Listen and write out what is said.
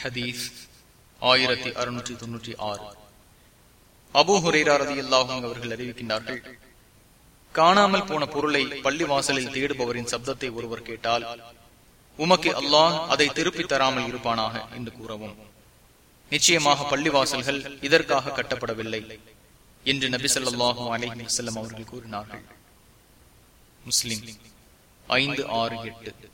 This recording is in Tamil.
ஹதீஸ் ஆயிரத்தி அறுநூற்றி தொன்னூற்றி ஆறு. அபு ஹுரேரதி அல்லாஹும் அவர்கள் அறிவிக்கின்றார்கள் காணாமல் போன பொருளை பள்ளி வாசலில் தேடுபவரின் சப்தத்தை ஒருவர் கேட்டால் உமக்கு அல்லாஹ் அதை திருப்பி தராமல் இருப்பானாக? என்று கூறவும். நிச்சயமாக பள்ளி வாசல்கள் இதற்காக கட்டப்படவில்லை என்று நபி சொல்லாஹு அலஹி வசல்லம் அவர்கள் கூறினார்கள். முஸ்லிம் ஐந்து ஆறு எட்டு.